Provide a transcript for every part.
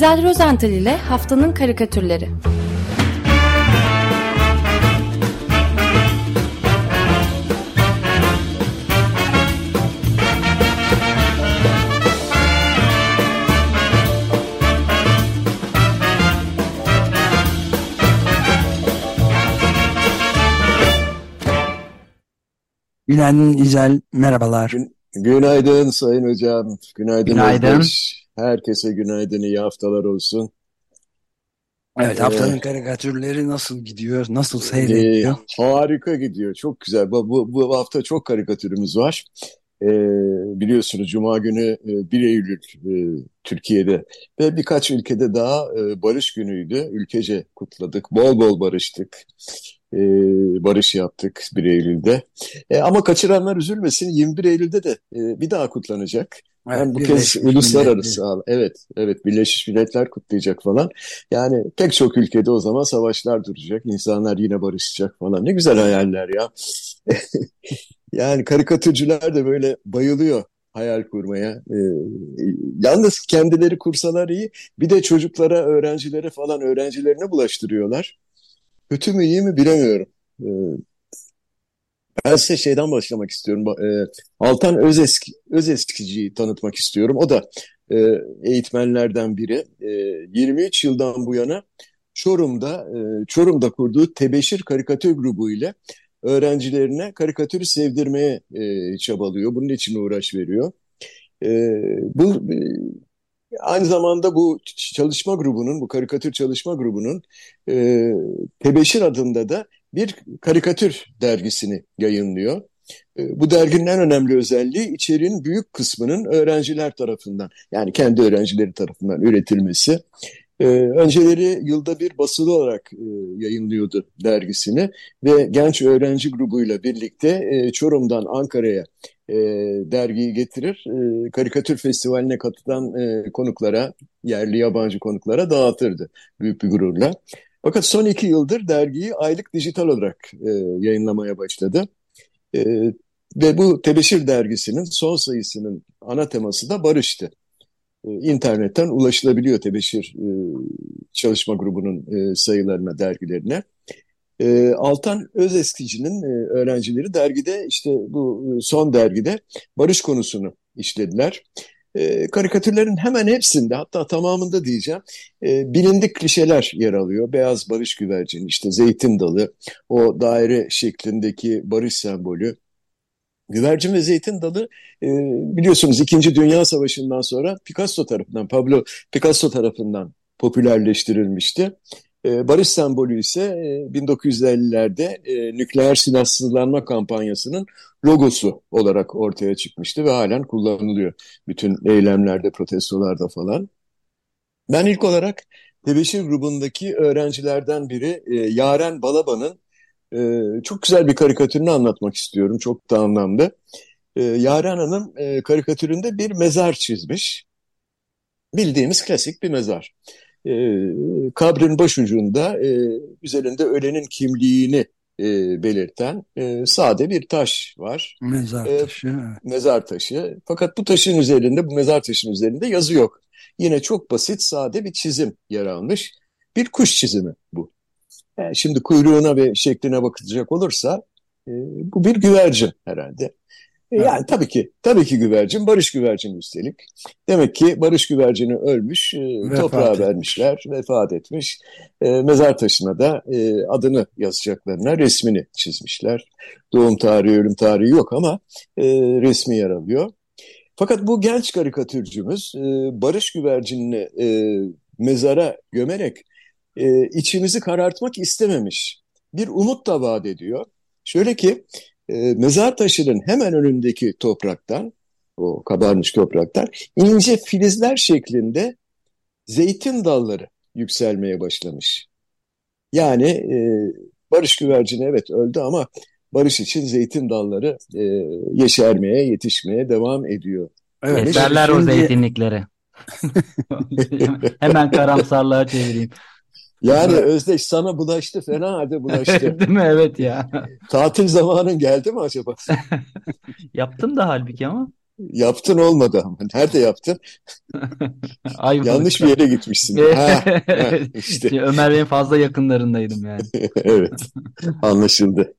İzel Rozental ile Haftanın Karikatürleri Günaydın İzel, merhabalar. Gün, günaydın Sayın Hocam. Günaydın Günaydın. Özdeş. Herkese günaydın, iyi haftalar olsun. Evet, Ee, haftanın karikatürleri nasıl gidiyor, nasıl e, seyrediyor? harika gidiyor, çok güzel. Bu, bu, bu hafta çok karikatürümüz var. Ee, biliyorsunuz Cuma günü e, 1 Eylül e, Türkiye'de ve birkaç ülkede daha e, barış günüydü. Ülkece kutladık, bol bol barıştık. Ee, barış yaptık 1 Eylül'de. E, ama kaçıranlar üzülmesin 21 Eylül'de de e, bir daha kutlanacak. Evet, Hem bu kez uluslararası Milletler. evet evet Birleşmiş Milletler kutlayacak falan. Yani pek çok ülkede o zaman savaşlar duracak, insanlar yine barışacak falan. Ne güzel hayaller ya. Yani karikatürcüler de böyle bayılıyor hayal kurmaya. Ee, yalnız kendileri kursalar iyi. Bir de çocuklara, öğrencilere falan öğrencilerine bulaştırıyorlar. Kötü mü iyi mi bilemiyorum. Ee, ben size şeyden başlamak istiyorum. E, Altan Özeski, Özeskici'yi tanıtmak istiyorum. O da e, eğitmenlerden biri. E, 23 yıldan bu yana Çorum'da e, Çorum'da kurduğu Tebeşir Karikatür Grubu ile öğrencilerine karikatürü sevdirmeye e, çabalıyor. Bunun için uğraş veriyor. E, bu e, aynı zamanda bu çalışma grubunun, bu karikatür çalışma grubunun e, Tebeşir adında da bir karikatür dergisini yayınlıyor. E, Bu derginin en önemli özelliği içeriğin büyük kısmının öğrenciler tarafından yani kendi öğrencileri tarafından üretilmesi. E, önceleri yılda bir basılı olarak e, yayınlıyordu dergisini ve genç öğrenci grubuyla birlikte Çorum'dan Ankara'ya e, dergiyi getirir, e, karikatür festivaline katılan e, konuklara, yerli yabancı konuklara dağıtırdı büyük bir gururla. Fakat son iki yıldır dergiyi aylık dijital olarak yayınlamaya başladı. Ve bu Tebeşir dergisinin son sayısının ana teması da barıştı. E, İnternetten ulaşılabiliyor Tebeşir çalışma grubunun sayılarına, dergilerine. E, Altan Özeskici'nin e, öğrencileri dergide işte bu e, son dergide barış konusunu işlediler. E, karikatürlerin hemen hepsinde hatta tamamında diyeceğim e, bilindik klişeler yer alıyor. Beyaz barış güvercini, işte zeytin dalı, o daire şeklindeki barış sembolü. Güvercin ve zeytin dalı e, biliyorsunuz İkinci Dünya Savaşı'ndan sonra Picasso tarafından, Pablo Picasso tarafından popülerleştirilmişti. E, barış sembolü ise e, 1950'lerde e, nükleer silahsızlanma kampanyasının logosu olarak ortaya çıkmıştı ve halen kullanılıyor bütün eylemlerde, protestolarda falan. Ben ilk olarak Tebeşir grubundaki öğrencilerden biri e, Yaren Balaban'ın e, çok güzel bir karikatürünü anlatmak istiyorum. Çok da anlamlı. E, Yaren Hanım e, karikatüründe bir mezar çizmiş. Bildiğimiz klasik bir mezar. E, kabrin başucunda e, üzerinde ölenin kimliğini e, belirten e, sade bir taş var. Mezar E, taşı. evet. mezar taşı. Fakat bu taşın üzerinde, bu mezar taşının üzerinde yazı yok. Yine çok basit, sade bir çizim yer almış. Bir kuş çizimi bu. Yani şimdi kuyruğuna ve şekline bakılacak olursa e, bu bir güvercin herhalde. E, Evet. yani tabii ki tabii ki güvercin, barış güvercini üstelik. Demek ki barış güvercini ölmüş, e, Vefat toprağa etmiş. vermişler, vefat etmiş. E, mezar taşına da e, adını yazacaklarına resmini çizmişler. Doğum tarihi, ölüm tarihi yok ama e, resmi yer alıyor. Fakat bu genç karikatürcümüz e, barış güvercinini e, mezara gömerek e, içimizi karartmak istememiş. Bir umut da vaat ediyor. Şöyle ki e, mezar taşının hemen önündeki topraktan, o kabarmış topraktan ince filizler şeklinde zeytin dalları yükselmeye başlamış. Yani e, barış güvercini evet öldü ama barış için zeytin dalları e, yeşermeye, yetişmeye devam ediyor. Evet. Keserler o şimdi zeytinlikleri. Hemen karamsarlığa çevireyim. Yani Özdeş sana bulaştı, fena halde bulaştı. Değil mi? Evet ya. Tatil zamanın geldi mi acaba? Yaptım da halbuki ama. Yaptın olmadı ama. Nerede yaptın? Yanlış bir yere gitmişsin. ha, ha, işte. Ömer Bey'in fazla yakınlarındaydım yani. evet. Anlaşıldı.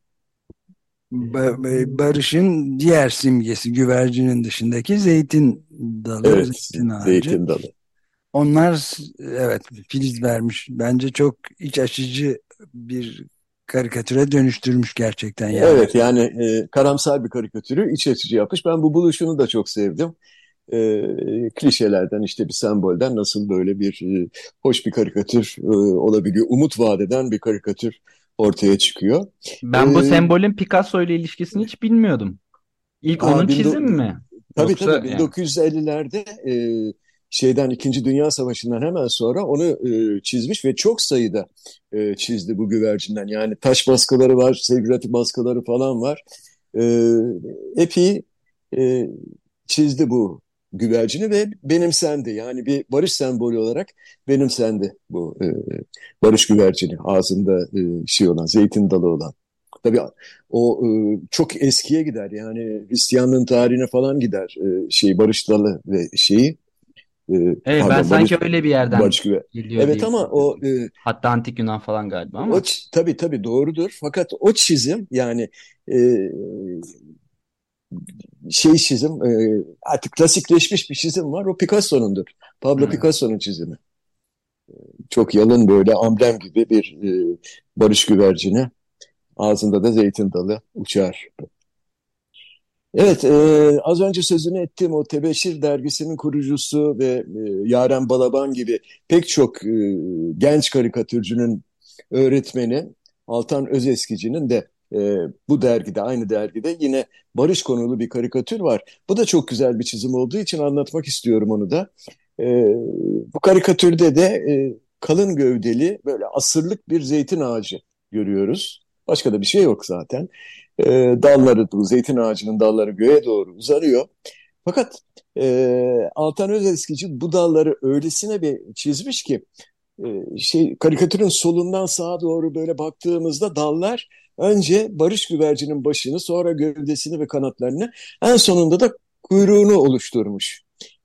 Barış'ın diğer simgesi güvercinin dışındaki zeytin dalı, evet, zeytin ağacı. Zeytin dalı. Onlar evet filiz vermiş. Bence çok iç açıcı bir karikatüre dönüştürmüş gerçekten. Yani. Evet yani e, karamsar bir karikatürü iç açıcı yapmış. Ben bu buluşunu da çok sevdim. E, klişelerden işte bir sembolden nasıl böyle bir e, hoş bir karikatür e, olabiliyor. Umut vadeden bir karikatür ortaya çıkıyor. Ben bu ee, sembolün Picasso ile ilişkisini hiç bilmiyordum. İlk onun çizim mi? Tabii Yoksa tabii. Yani. 1950'lerde e, şeyden İkinci Dünya Savaşı'ndan hemen sonra onu e, çizmiş ve çok sayıda e, çizdi bu güvercinden. Yani taş baskıları var, sevgilati baskıları falan var. E, epey e, çizdi bu güvercini ve benimsendi. Yani bir barış sembolü olarak benimsendi bu e, barış güvercini. Ağzında e, şey olan, zeytin dalı olan. Tabii o e, çok eskiye gider. Yani Hristiyanlığın tarihine falan gider e, şey barış dalı ve şeyi. E, evet pardon, ben sanki barış, öyle bir yerden barış geliyor Evet ama o e, hatta antik Yunan falan galiba ama. O, tabii tabii doğrudur. Fakat o çizim yani e, şey çizim e, artık klasikleşmiş bir çizim var. O Picasso'nundur. Pablo hmm. Picasso'nun çizimi. Çok yalın böyle amblem gibi bir e, barış güvercini. Ağzında da zeytin dalı uçar. Evet, e, az önce sözünü ettiğim o Tebeşir dergisinin kurucusu ve e, Yaren Balaban gibi pek çok e, genç karikatürcünün öğretmeni Altan Özeskici'nin de e, bu dergide, aynı dergide yine barış konulu bir karikatür var. Bu da çok güzel bir çizim olduğu için anlatmak istiyorum onu da. E, bu karikatürde de e, kalın gövdeli böyle asırlık bir zeytin ağacı görüyoruz. Başka da bir şey yok zaten. E, dalları, zeytin ağacının dalları göğe doğru uzanıyor. Fakat e, Altan Özeskici bu dalları öylesine bir çizmiş ki e, şey karikatürün solundan sağa doğru böyle baktığımızda dallar Önce barış güvercinin başını, sonra gövdesini ve kanatlarını, en sonunda da kuyruğunu oluşturmuş.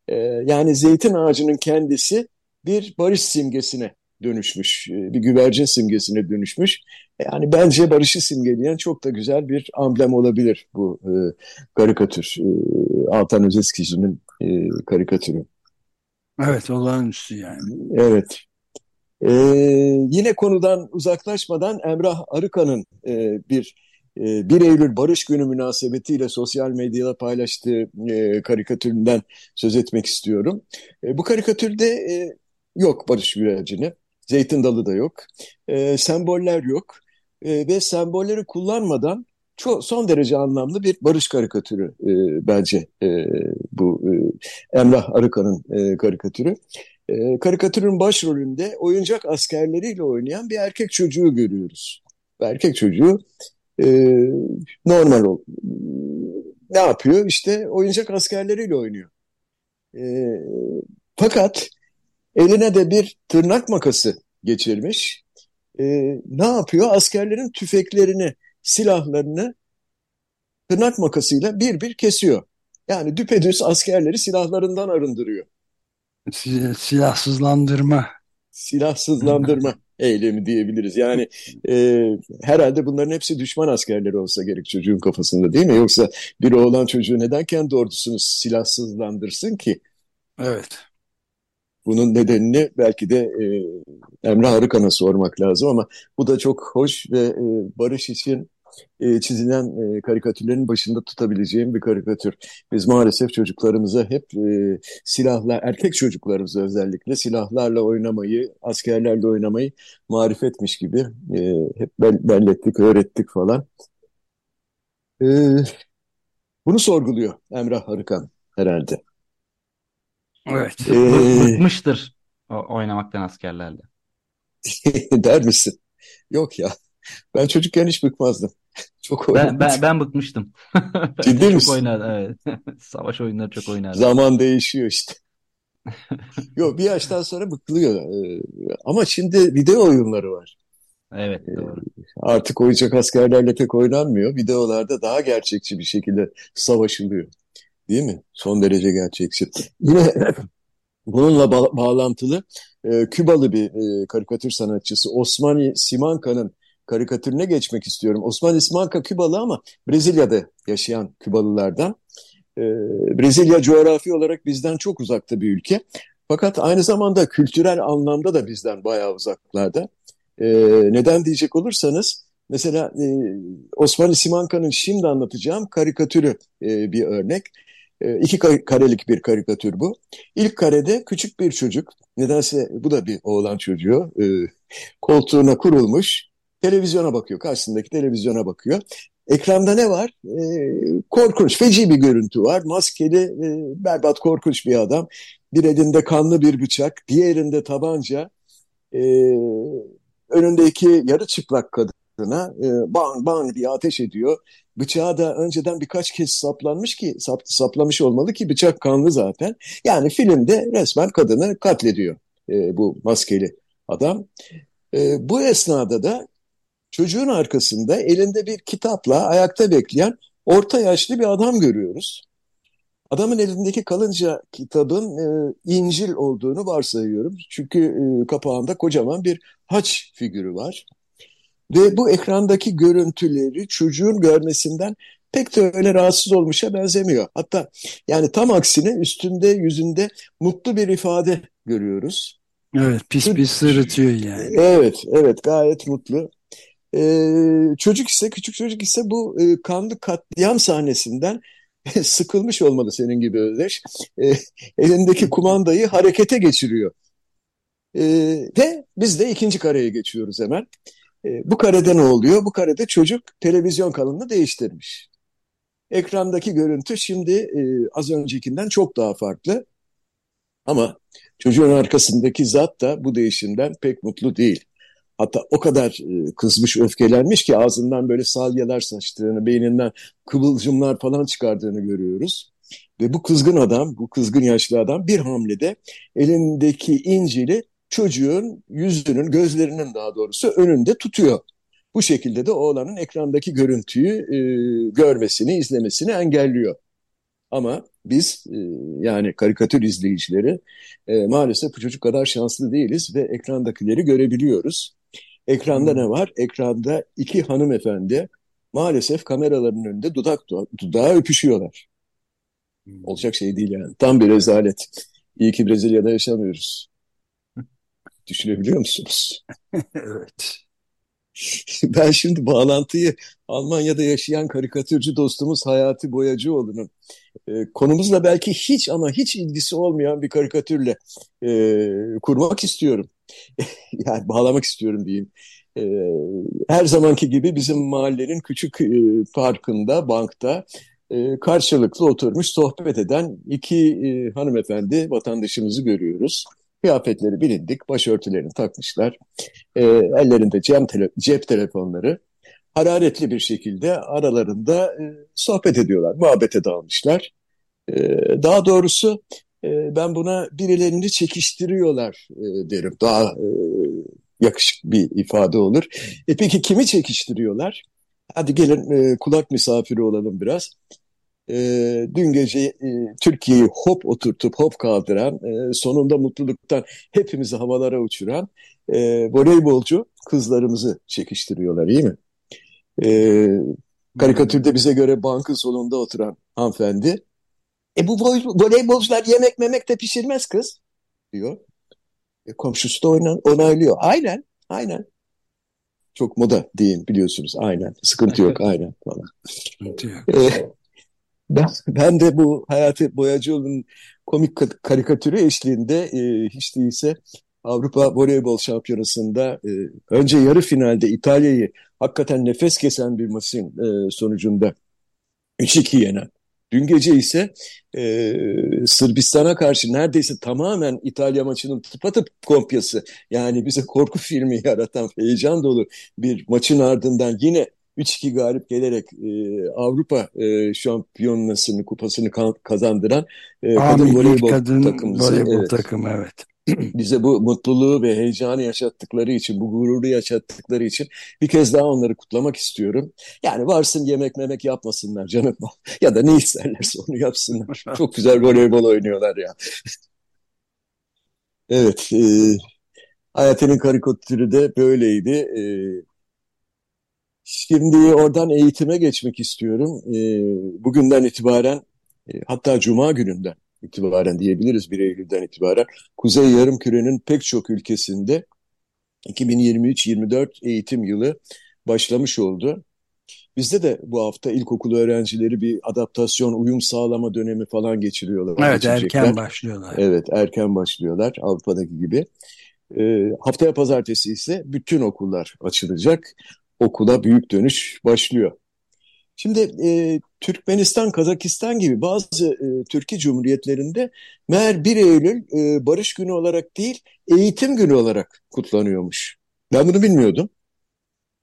Ee, yani zeytin ağacının kendisi bir barış simgesine dönüşmüş, e, bir güvercin simgesine dönüşmüş. Yani bence barışı simgeleyen çok da güzel bir amblem olabilir bu e, karikatür. E, Altan Özeskici'nin e, karikatürü. Evet, olağanüstü yani. Evet. Ee, yine konudan uzaklaşmadan Emrah Arıkan'ın e, bir e, 1 Eylül Barış Günü münasebetiyle sosyal medyada paylaştığı e, karikatüründen söz etmek istiyorum. E, bu karikatürde e, yok barış güvercini, zeytin dalı da yok, e, semboller yok e, ve sembolleri kullanmadan çok son derece anlamlı bir barış karikatürü e, bence e, bu e, Emrah Arıkan'ın e, karikatürü e, karikatürün başrolünde oyuncak askerleriyle oynayan bir erkek çocuğu görüyoruz. Erkek çocuğu e, normal ol. Ne yapıyor? İşte oyuncak askerleriyle oynuyor. E, fakat eline de bir tırnak makası geçirmiş. E, ne yapıyor? Askerlerin tüfeklerini, silahlarını tırnak makasıyla bir bir kesiyor. Yani düpedüz askerleri silahlarından arındırıyor silahsızlandırma. Silahsızlandırma eylemi diyebiliriz. Yani e, herhalde bunların hepsi düşman askerleri olsa gerek çocuğun kafasında değil mi? Yoksa bir oğlan çocuğu neden kendi ordusunu silahsızlandırsın ki? Evet. Bunun nedenini belki de e, Emre Arıkan'a sormak lazım ama bu da çok hoş ve e, barış için e, çizilen e, karikatürlerin başında tutabileceğim bir karikatür. Biz maalesef çocuklarımıza hep e, silahla, erkek çocuklarımıza özellikle silahlarla oynamayı, askerlerle oynamayı marifetmiş gibi e, hep bellettik, öğrettik falan. E, bunu sorguluyor Emrah Arıkan herhalde. Evet. Ee, Bıkmıştır oynamaktan askerlerle. Der misin? Yok ya. Ben çocukken hiç bıkmazdım. Çok Ben, ben, ben bıkmıştım. Ciddi çok misin? oynardım evet. Savaş oyunları çok oynardım. Zaman değişiyor işte. Yok bir yaştan sonra bıkılıyor. Ee, ama şimdi video oyunları var. Evet ee, doğru. Artık oyuncak askerlerle pek oynanmıyor. Videolarda daha gerçekçi bir şekilde savaşılıyor. Değil mi? Son derece gerçekçi. Yine bununla ba bağlantılı e, Kübalı bir e, karikatür sanatçısı Osmani Simanka'nın karikatürüne geçmek istiyorum. Osmani Simanka Kübalı ama Brezilya'da yaşayan Kübalılardan. E, Brezilya coğrafi olarak bizden çok uzakta bir ülke. Fakat aynı zamanda kültürel anlamda da bizden bayağı uzaklarda. E, neden diyecek olursanız mesela e, Osmani Simanka'nın şimdi anlatacağım karikatürü e, bir örnek. E, iki karelik bir karikatür bu. İlk karede küçük bir çocuk, nedense bu da bir oğlan çocuğu, e, koltuğuna kurulmuş, televizyona bakıyor, karşısındaki televizyona bakıyor. Ekranda ne var? E, korkunç, feci bir görüntü var. Maskeli, e, berbat, korkunç bir adam. Bir elinde kanlı bir bıçak, diğerinde tabanca. Önündeki yarı çıplak kadına e, bang bang diye ateş ediyor. Bıçağı da önceden birkaç kez saplanmış ki sap, saplamış olmalı ki bıçak kanlı zaten. Yani filmde resmen kadını katlediyor e, bu maskeli adam. E, bu esnada da çocuğun arkasında elinde bir kitapla ayakta bekleyen orta yaşlı bir adam görüyoruz. Adamın elindeki kalınca kitabın e, İncil olduğunu varsayıyorum. Çünkü e, kapağında kocaman bir haç figürü var. Ve bu ekrandaki görüntüleri çocuğun görmesinden pek de öyle rahatsız olmuşa benzemiyor. Hatta yani tam aksine üstünde yüzünde mutlu bir ifade görüyoruz. Evet pis pis sırıtıyor yani. Evet evet gayet mutlu. Ee, çocuk ise küçük çocuk ise bu e, kanlı katliam sahnesinden sıkılmış olmalı senin gibi Özdeş. E, elindeki kumandayı harekete geçiriyor. E, ve biz de ikinci kareye geçiyoruz hemen. E, bu karede ne oluyor? Bu karede çocuk televizyon kanalını değiştirmiş. Ekrandaki görüntü şimdi e, az öncekinden çok daha farklı. Ama çocuğun arkasındaki zat da bu değişimden pek mutlu değil. Hatta o kadar e, kızmış, öfkelenmiş ki ağzından böyle salyalar saçtığını, beyninden kıvılcımlar falan çıkardığını görüyoruz. Ve bu kızgın adam, bu kızgın yaşlı adam bir hamlede elindeki İncil'i çocuğun yüzünün, gözlerinin daha doğrusu önünde tutuyor. Bu şekilde de oğlanın ekrandaki görüntüyü e, görmesini, izlemesini engelliyor. Ama biz e, yani karikatür izleyicileri e, maalesef bu çocuk kadar şanslı değiliz ve ekrandakileri görebiliyoruz. Ekranda hmm. ne var? Ekranda iki hanımefendi maalesef kameraların önünde dudak dudağa öpüşüyorlar. Hmm. Olacak şey değil yani. Tam bir rezalet. İyi ki Brezilya'da yaşamıyoruz. Düşünebiliyor musunuz? evet. Ben şimdi bağlantıyı Almanya'da yaşayan karikatürcü dostumuz Hayati Boyacıoğlu'nun e, konumuzla belki hiç ama hiç ilgisi olmayan bir karikatürle e, kurmak istiyorum. yani bağlamak istiyorum diyeyim. E, her zamanki gibi bizim mahallenin küçük e, parkında, bankta e, karşılıklı oturmuş sohbet eden iki e, hanımefendi vatandaşımızı görüyoruz. Kıyafetleri bilindik, başörtülerini takmışlar. E, ellerinde cep, tele cep telefonları. Hararetli bir şekilde aralarında e, sohbet ediyorlar, muhabbete dalmışlar. E, daha doğrusu e, ben buna birilerini çekiştiriyorlar e, derim. Daha e, yakışık bir ifade olur. E peki kimi çekiştiriyorlar? Hadi gelin e, kulak misafiri olalım biraz e, dün gece e, Türkiye'yi hop oturtup hop kaldıran, e, sonunda mutluluktan hepimizi havalara uçuran e, voleybolcu kızlarımızı çekiştiriyorlar iyi mi? E, karikatürde bize göre bankın sonunda oturan hanımefendi, e bu voleybolcular yemek memek de pişirmez kız diyor. E, komşusu da oynan, onaylıyor. Aynen, aynen. Çok moda diyeyim biliyorsunuz. Aynen. Sıkıntı yok. Aynen falan. Sıkıntı yok. E, ben, ben de bu Hayati Boyacıoğlu'nun komik karikatürü eşliğinde e, hiç değilse Avrupa Voleybol Şampiyonası'nda e, önce yarı finalde İtalya'yı hakikaten nefes kesen bir maçın e, sonucunda 3-2 yenen. Dün gece ise e, Sırbistan'a karşı neredeyse tamamen İtalya maçının tıpatıp kopyası yani bize korku filmi yaratan heyecan dolu bir maçın ardından yine 3-2 galip gelerek e, Avrupa e, şampiyonasını, kupasını kazandıran e, kadın voleybol kadın takımımızı. Voleybol evet. takımı evet. bize bu mutluluğu ve heyecanı yaşattıkları için, bu gururu yaşattıkları için bir kez daha onları kutlamak istiyorum. Yani varsın yemek memek yapmasınlar canım. ya da ne isterlerse onu yapsınlar. Çok güzel voleybol oynuyorlar ya. evet, e, Hayati'nin karikatürü de böyleydi. E, şimdi oradan eğitime geçmek istiyorum. E, bugünden itibaren, e, hatta Cuma gününden itibaren diyebiliriz 1 Eylül'den itibaren Kuzey Yarımküre'nin pek çok ülkesinde 2023-24 eğitim yılı başlamış oldu. Bizde de bu hafta ilkokul öğrencileri bir adaptasyon, uyum sağlama dönemi falan geçiriyorlar. Evet erken başlıyorlar. Evet erken başlıyorlar Avrupa'daki gibi. E, haftaya pazartesi ise bütün okullar açılacak. Okula büyük dönüş başlıyor. Şimdi e, Türkmenistan, Kazakistan gibi bazı e, Türkiye Cumhuriyetlerinde meğer 1 Eylül e, Barış Günü olarak değil, eğitim günü olarak kutlanıyormuş. Ben bunu bilmiyordum.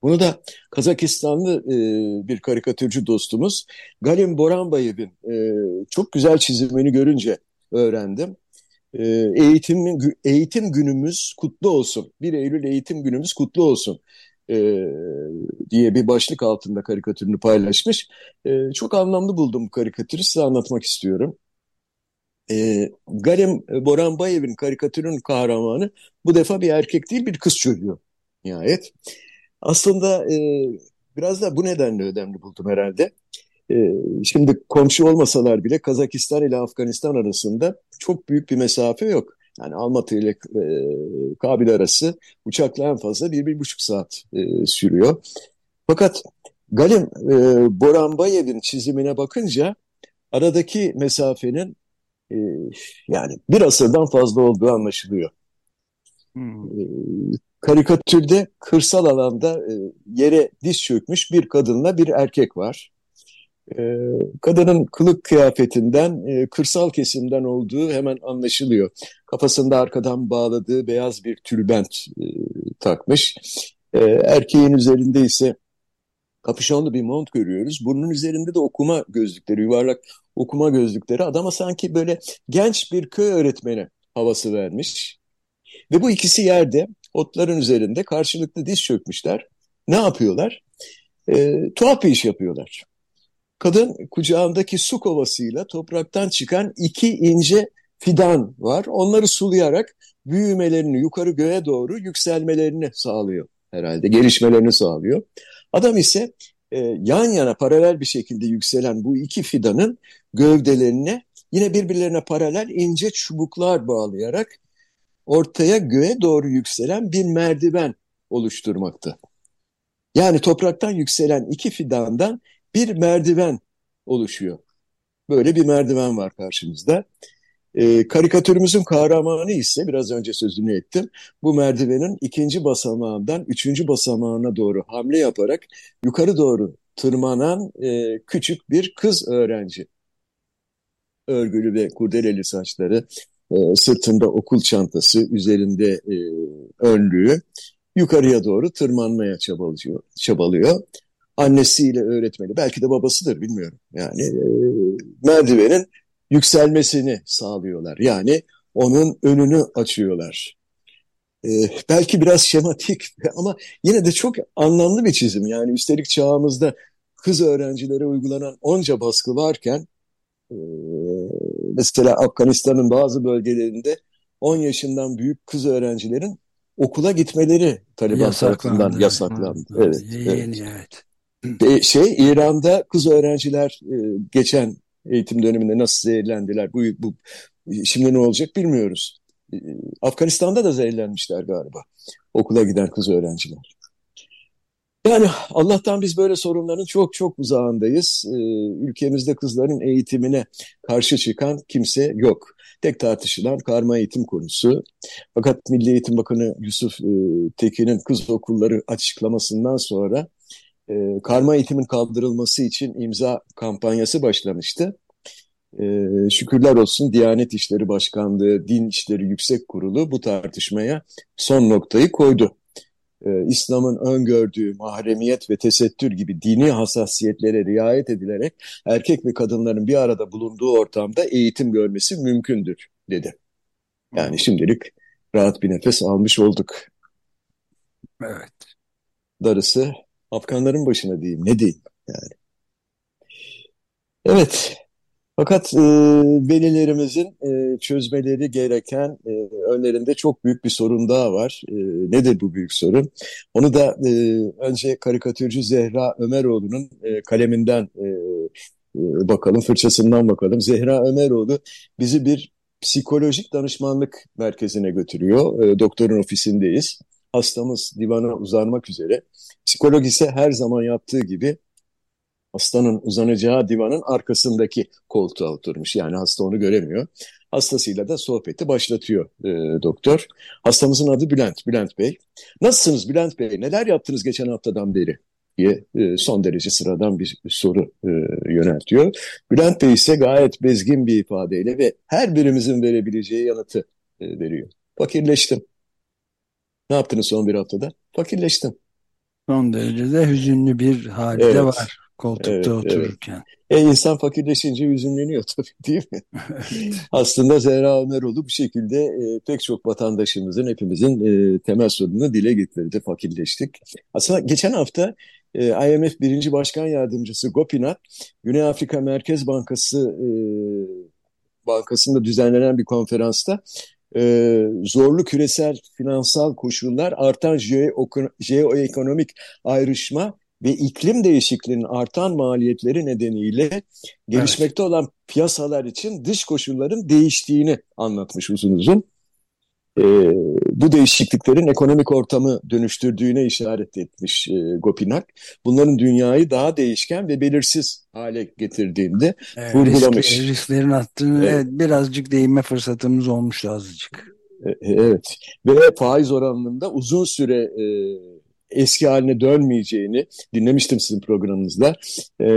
Bunu da Kazakistanlı e, bir karikatürcü dostumuz Galim Boranbayev'in e, çok güzel çizimini görünce öğrendim. E, eğitim, eğitim günümüz kutlu olsun. 1 Eylül eğitim günümüz kutlu olsun e, diye bir başlık altında karikatürünü paylaşmış. E, çok anlamlı buldum bu karikatürü size anlatmak istiyorum. E, Galim Boranbayev'in karikatürün kahramanı bu defa bir erkek değil bir kız çocuğu nihayet. Aslında e, biraz da bu nedenle önemli buldum herhalde. E, şimdi komşu olmasalar bile Kazakistan ile Afganistan arasında çok büyük bir mesafe yok. Yani Almatı ile e, Kabil arası uçakla en fazla bir, bir buçuk saat e, sürüyor. Fakat Galim e, Boranbayev'in çizimine bakınca aradaki mesafenin e, yani bir asırdan fazla olduğu anlaşılıyor. Hmm. E, karikatürde kırsal alanda e, yere diz çökmüş bir kadınla bir erkek var. E, kadının kılık kıyafetinden e, kırsal kesimden olduğu hemen anlaşılıyor. Kafasında arkadan bağladığı beyaz bir tülbent e, takmış. E, erkeğin üzerinde ise kapüşonlu bir mont görüyoruz. Burnun üzerinde de okuma gözlükleri, yuvarlak okuma gözlükleri. Adama sanki böyle genç bir köy öğretmeni havası vermiş. Ve bu ikisi yerde otların üzerinde karşılıklı diz çökmüşler. Ne yapıyorlar? E, tuhaf bir iş yapıyorlar. Kadın kucağındaki su kovasıyla topraktan çıkan iki ince fidan var. Onları sulayarak büyümelerini yukarı göğe doğru yükselmelerini sağlıyor herhalde. Gelişmelerini sağlıyor. Adam ise e, yan yana paralel bir şekilde yükselen bu iki fidanın gövdelerine yine birbirlerine paralel ince çubuklar bağlayarak ortaya göğe doğru yükselen bir merdiven oluşturmakta. Yani topraktan yükselen iki fidandan bir merdiven oluşuyor. Böyle bir merdiven var karşımızda. E, karikatürümüzün kahramanı ise biraz önce sözünü ettim. Bu merdivenin ikinci basamağından üçüncü basamağına doğru hamle yaparak yukarı doğru tırmanan e, küçük bir kız öğrenci. Örgülü ve kurdeleli saçları, e, sırtında okul çantası, üzerinde e, önlüğü yukarıya doğru tırmanmaya çabalıyor. çabalıyor annesiyle öğretmeni, belki de babasıdır bilmiyorum. Yani e, merdivenin yükselmesini sağlıyorlar. Yani onun önünü açıyorlar. E, belki biraz şematik ama yine de çok anlamlı bir çizim. Yani üstelik çağımızda kız öğrencilere uygulanan onca baskı varken e, mesela Afganistan'ın bazı bölgelerinde 10 yaşından büyük kız öğrencilerin okula gitmeleri Taliban tarafından yasaklandı. Evet, evet. evet şey İran'da kız öğrenciler e, geçen eğitim döneminde nasıl zehirlendiler? Bu, bu şimdi ne olacak bilmiyoruz. E, Afganistan'da da zehirlenmişler galiba. Okula giden kız öğrenciler. Yani Allah'tan biz böyle sorunların çok çok uzağındayız. Ee, ülkemizde kızların eğitimine karşı çıkan kimse yok. Tek tartışılan karma eğitim konusu. Fakat Milli Eğitim Bakanı Yusuf e, Tekin'in kız okulları açıklamasından sonra e, karma eğitimin kaldırılması için imza kampanyası başlamıştı. E, şükürler olsun Diyanet İşleri Başkanlığı, Din İşleri Yüksek Kurulu bu tartışmaya son noktayı koydu. E, İslam'ın öngördüğü mahremiyet ve tesettür gibi dini hassasiyetlere riayet edilerek erkek ve kadınların bir arada bulunduğu ortamda eğitim görmesi mümkündür dedi. Yani şimdilik rahat bir nefes almış olduk. Evet. Darısı Afganların başına diyeyim. Ne diyeyim yani. Evet. Fakat e, velilerimizin e, çözmeleri gereken e, önlerinde çok büyük bir sorun daha var. E, nedir bu büyük sorun? Onu da e, önce karikatürcü Zehra Ömeroğlu'nun e, kaleminden e, e, bakalım, fırçasından bakalım. Zehra Ömeroğlu bizi bir psikolojik danışmanlık merkezine götürüyor. E, doktorun ofisindeyiz. Hastamız divana uzanmak üzere. Psikolog ise her zaman yaptığı gibi hastanın uzanacağı divanın arkasındaki koltuğa oturmuş. Yani hasta onu göremiyor. Hastasıyla da sohbeti başlatıyor e, doktor. Hastamızın adı Bülent, Bülent Bey. Nasılsınız Bülent Bey? Neler yaptınız geçen haftadan beri? diye e, son derece sıradan bir soru e, yöneltiyor. Bülent Bey ise gayet bezgin bir ifadeyle ve her birimizin verebileceği yanıtı e, veriyor. Fakirleştim. Ne yaptınız son bir haftada? Fakirleştim. Son derece de hüzünlü bir halde Evet. var koltukta Evet, evet. otururken. E insan fakirleşince hüzünleniyor tabii değil mi? Aslında Zehra Ömeroğlu bu şekilde e, pek çok vatandaşımızın, hepimizin e, temel sorununu dile getirdi. Fakirleştik. Aslında geçen hafta e, IMF birinci Başkan Yardımcısı Gopinath, Güney Afrika Merkez Bankası e, Bankası'nda düzenlenen bir konferansta e, zorlu küresel finansal koşullar, artan jeoeko- jeoekonomik ayrışma ve iklim değişikliğinin artan maliyetleri nedeniyle gelişmekte olan piyasalar için dış koşulların değiştiğini anlatmış uzun uzun. Ee, bu değişikliklerin ekonomik ortamı dönüştürdüğüne işaret etmiş e, Gopinath. Bunların dünyayı daha değişken ve belirsiz hale getirdiğinde Evet, Vurgulamış. risk- risklerin arttığını Evet. evet, birazcık değinme fırsatımız olmuştu azıcık. E, Evet ve faiz oranının da uzun süre e, eski haline dönmeyeceğini dinlemiştim sizin programınızda. E,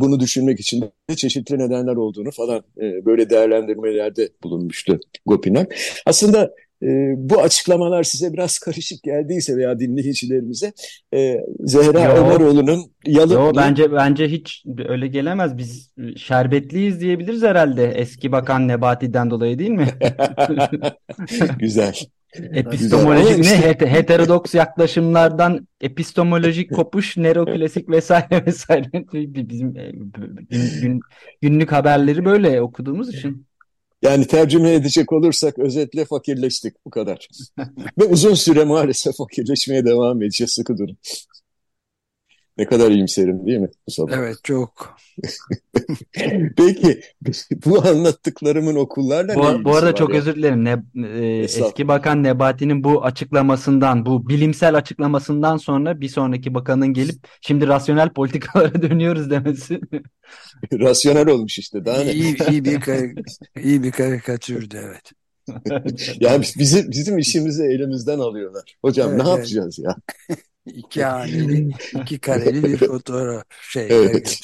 bunu düşünmek için de çeşitli nedenler olduğunu falan e, böyle değerlendirmelerde bulunmuştu Gopinath. Aslında e, bu açıklamalar size biraz karışık geldiyse veya dinleyicilerimize e, Zehra Yo. Ömeroğlu'nun yalı... Yo bence bence hiç öyle gelemez. Biz şerbetliyiz diyebiliriz herhalde eski bakan Nebati'den dolayı değil mi? Güzel. Epistemolojik işte- ne Het- heterodoks yaklaşımlardan epistemolojik kopuş, neoklasik vesaire vesaire bizim e, gün- gün- günlük haberleri böyle okuduğumuz için. Yani tercüme edecek olursak özetle fakirleştik bu kadar. Ve uzun süre maalesef fakirleşmeye devam edeceğiz sıkı durun. Ne kadar iyimserim değil mi bu sabah? Evet çok. Peki bu anlattıklarımın okullarla ne Bu, bu arada çok ya? özür dilerim. Ne, e, eski bakan Nebati'nin bu açıklamasından, bu bilimsel açıklamasından sonra bir sonraki bakanın gelip şimdi rasyonel politikalara dönüyoruz demesi. Rasyonel olmuş işte daha ne? iyi, iyi bir iyi bir karikatürdü evet. Yani bizim, bizim işimizi elimizden alıyorlar. Hocam Evet, ne evet. yapacağız ya? İki haneli, iki kareli bir fotoğraf şey Evet.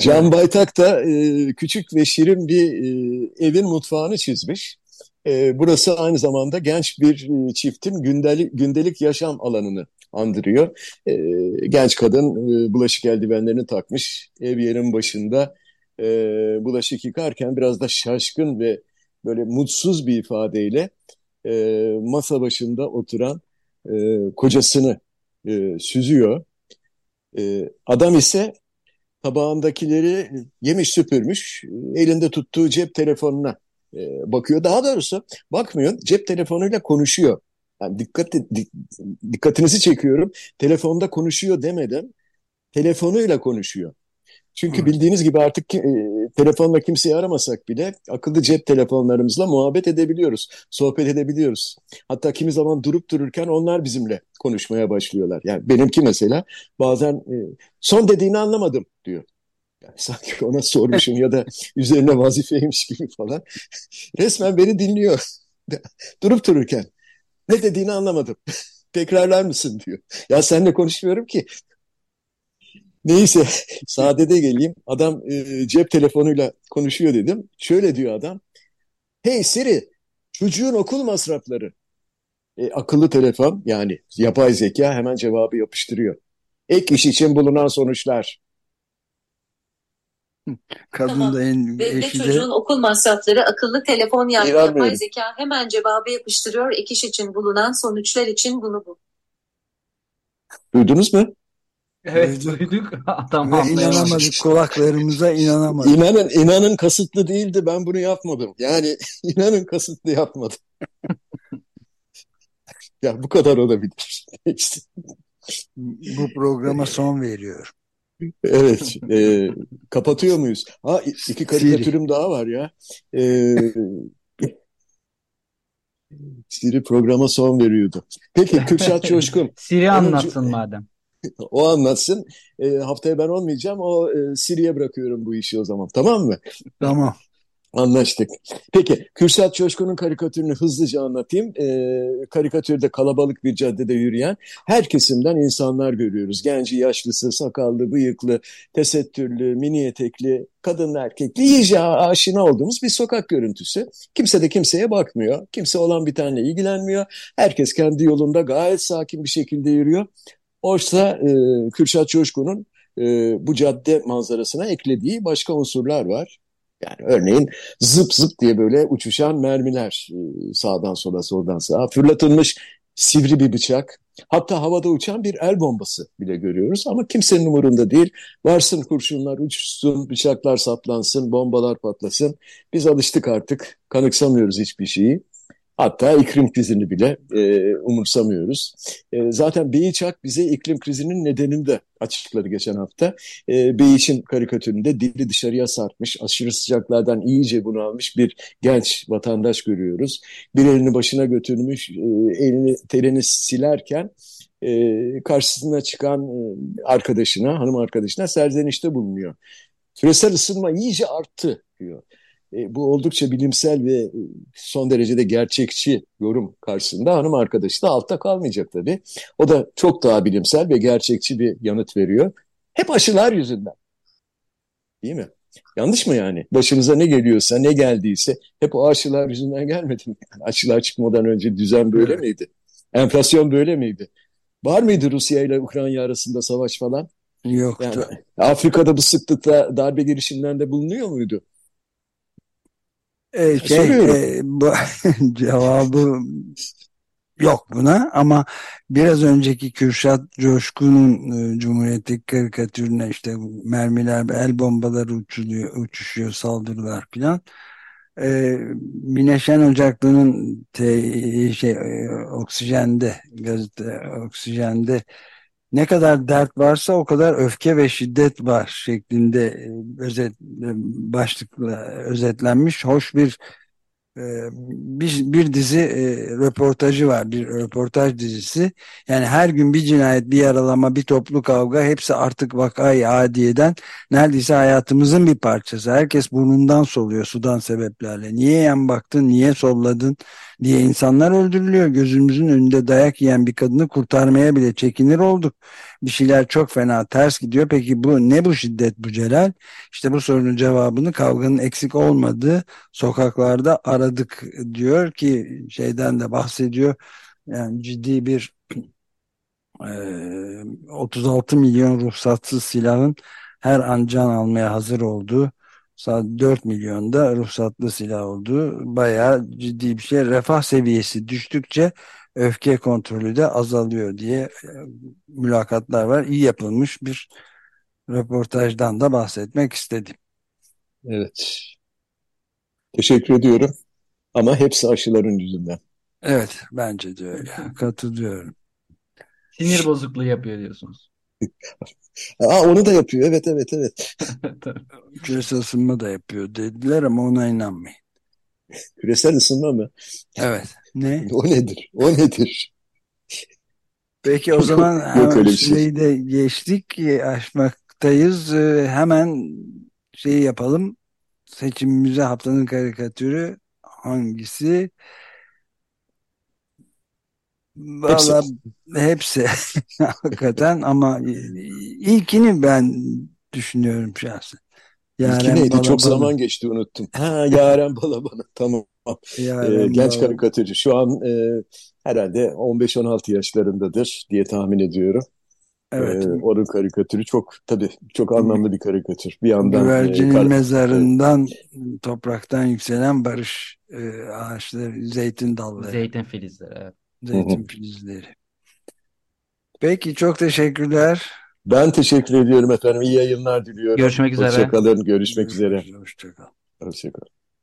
Can Baytak da e, küçük ve şirin bir e, evin mutfağını çizmiş. E, burası aynı zamanda genç bir e, çiftin gündelik, gündelik yaşam alanını andırıyor. E, genç kadın e, bulaşık eldivenlerini takmış, ev yerin başında e, bulaşık yıkarken biraz da şaşkın ve böyle mutsuz bir ifadeyle e, masa başında oturan e, kocasını e, süzüyor. E, adam ise tabağındakileri yemiş süpürmüş, elinde tuttuğu cep telefonuna e, bakıyor. Daha doğrusu bakmıyor, cep telefonuyla konuşuyor. Yani dikkat dik- dikkatinizi çekiyorum. Telefonda konuşuyor demeden telefonuyla konuşuyor. Çünkü bildiğiniz gibi artık e, telefonla kimseyi aramasak bile akıllı cep telefonlarımızla muhabbet edebiliyoruz, sohbet edebiliyoruz. Hatta kimi zaman durup dururken onlar bizimle konuşmaya başlıyorlar. Yani benimki mesela bazen e, son dediğini anlamadım diyor. Yani sanki ona sormuşum ya da üzerine vazifeymiş gibi falan. Resmen beni dinliyor. Durup dururken. Ne dediğini anlamadım. Tekrarlar mısın diyor. Ya seninle konuşmuyorum ki. Neyse sadede geleyim. Adam e, cep telefonuyla konuşuyor dedim. Şöyle diyor adam. Hey Siri çocuğun okul masrafları. E, akıllı telefon yani yapay zeka hemen cevabı yapıştırıyor. Ek iş için bulunan sonuçlar. Kadın Tamam. da en Ve, ve eşi de çocuğun okul masrafları akıllı telefon yani yapay zeka hemen cevabı yapıştırıyor. Ek iş için bulunan sonuçlar için bunu bul. Duydunuz mu? Evet Duyduk. duyduk. Adam ve inanamadık kulaklarımıza inanamadık. İnanın, inanın kasıtlı değildi. Ben bunu yapmadım. Yani inanın kasıtlı yapmadım. Ya bu kadar olabilir. İşte, Bu programa son veriyor. evet. e, kapatıyor muyuz? Ha iki karikatürüm daha var ya. E, Siri programa son veriyordu. Peki Kürşat Coşkun. Siri anlatsın madem. O anlatsın. E, haftaya ben olmayacağım. O e, Siri'ye bırakıyorum bu işi o zaman. Tamam mı? Tamam. Anlaştık. Peki, Kürşat Coşkun'un karikatürünü hızlıca anlatayım. Ee, karikatürde kalabalık bir caddede yürüyen her kesimden insanlar görüyoruz. Genci, yaşlısı, sakallı, bıyıklı, tesettürlü, mini etekli, kadınlı, erkekli, iyice aşina olduğumuz bir sokak görüntüsü. Kimse de kimseye bakmıyor. Kimse olan bir tane ilgilenmiyor. Herkes kendi yolunda gayet sakin bir şekilde yürüyor. Oysa e, Kürşat Coşkun'un e, bu cadde manzarasına eklediği başka unsurlar var. Yani örneğin zıp zıp diye böyle uçuşan mermiler e, sağdan sola soldan sağa fırlatılmış sivri bir bıçak hatta havada uçan bir el bombası bile görüyoruz ama kimsenin umurunda değil. Varsın kurşunlar uçuşsun, bıçaklar saplansın, bombalar patlasın. Biz alıştık artık, kanıksamıyoruz hiçbir şeyi. Hatta iklim krizini bile e, umursamıyoruz. E, zaten Beyiçak bize iklim krizinin nedenini de açıkladı geçen hafta. E, Beyiç'in karikatüründe dili dışarıya sarkmış, aşırı sıcaklardan iyice bunalmış bir genç vatandaş görüyoruz. Bir elini başına götürmüş, e, elini terini silerken e, karşısına çıkan e, arkadaşına, hanım arkadaşına serzenişte bulunuyor. Küresel ısınma iyice arttı diyor. E, bu oldukça bilimsel ve e, son derecede gerçekçi yorum karşısında hanım arkadaşı da altta kalmayacak tabii. O da çok daha bilimsel ve gerçekçi bir yanıt veriyor. Hep aşılar yüzünden. Değil mi? Yanlış mı yani? Başımıza ne geliyorsa, ne geldiyse hep o aşılar yüzünden gelmedi mi? Yani aşılar çıkmadan önce düzen böyle Evet. miydi? Enflasyon böyle miydi? Var mıydı Rusya ile Ukrayna arasında savaş falan? Yoktu. Yani Afrika'da bu sıklıkta darbe girişimlerinde bulunuyor muydu? Ee, şey, Soruyorum. e, bu cevabı yok buna ama biraz önceki Kürşat Coşkun'un e, Cumhuriyet'teki karikatürüne işte mermiler, el bombaları uçuluyor, uçuşuyor, saldırılar filan. E, Mine Şen Ocaklı'nın şey, e, Oksijen'de, gazete Oksijen'de ne kadar dert varsa o kadar öfke ve şiddet var şeklinde e, özet e, başlıkla özetlenmiş hoş bir bir, bir dizi e, röportajı var bir röportaj dizisi. Yani her gün bir cinayet bir yaralama bir toplu kavga hepsi artık vakayı adiyeden neredeyse hayatımızın bir parçası. Herkes burnundan soluyor sudan sebeplerle. Niye yan baktın niye solladın diye insanlar öldürülüyor. Gözümüzün önünde dayak yiyen bir kadını kurtarmaya bile çekinir olduk bir şeyler çok fena ters gidiyor. Peki bu ne bu şiddet bu Celal? İşte bu sorunun cevabını kavganın eksik olmadığı sokaklarda aradık diyor ki şeyden de bahsediyor. Yani ciddi bir e, 36 milyon ruhsatsız silahın her an can almaya hazır olduğu 4 milyonda ruhsatlı silah olduğu bayağı ciddi bir şey. Refah seviyesi düştükçe öfke kontrolü de azalıyor diye e, mülakatlar var. İyi yapılmış bir röportajdan da bahsetmek istedim. Evet. Teşekkür ediyorum. Ama hepsi aşıların yüzünden. Evet bence de öyle. Katılıyorum. Sinir bozukluğu yapıyor diyorsunuz. Aa, onu da yapıyor. Evet, evet, evet. Küresel ısınma da yapıyor dediler ama ona inanmayın. Küresel ısınma mı? Evet. Ne? O nedir? O nedir? Peki o zaman yok öyle şey. süreyi de geçtik. E, Aşmaktayız. E, Hemen şeyi yapalım. Seçimimize haftanın karikatürü hangisi? Hepsi. Valla hepsi hakikaten ama ilkini ben düşünüyorum şahsen. İlki Yaren neydi? Çok Balaban'ı. zaman geçti unuttum. Ha, Yaren Balaban'ı. Tamam. Ee, Yaren genç Balaban. karikatürcü. Şu an e, herhalde 15-16 yaşlarındadır diye tahmin ediyorum. Evet. Ee, onun karikatürü çok tabii çok anlamlı bir karikatür. Bir yandan e, Güvercinin kar- mezarından topraktan yükselen barış e, ağaçları, zeytin dalları, Zeytin filizleri. Evet. zeytin filizleri. Peki çok teşekkürler. Ben teşekkür ediyorum efendim. İyi yayınlar diliyorum. Görüşmek üzere. Hoşçakalın. Görüşmek üzere. Hoşçakal. Hoşçakalın.